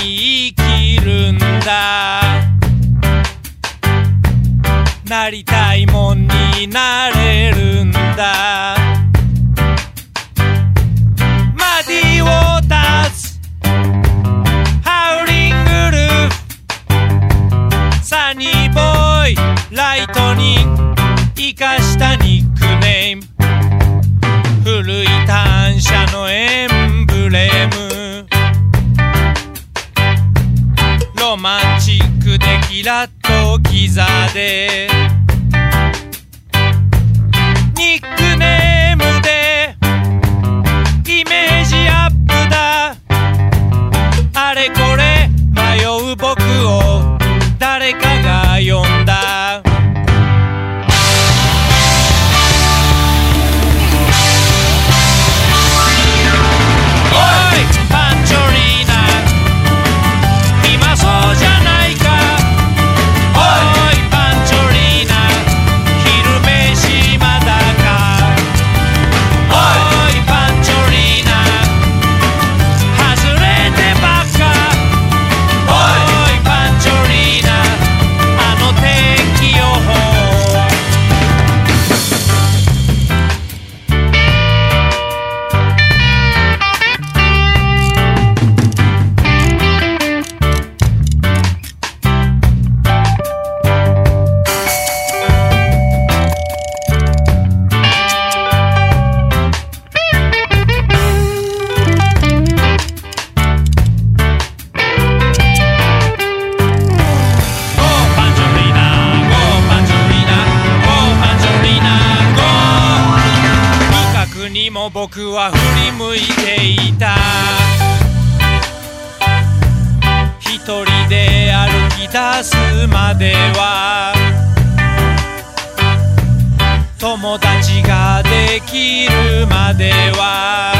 生きるんだ。なりたいもんになれるんだ。マディ・ウォーターズ。ハウリングルーサニーボーイ。ライトニー。キラとギザでニックネームでイメージアップだ。あれこれ迷う僕を誰かが呼んだ。僕は振り向いていた。一人で歩き出すまでは。友達ができるまでは。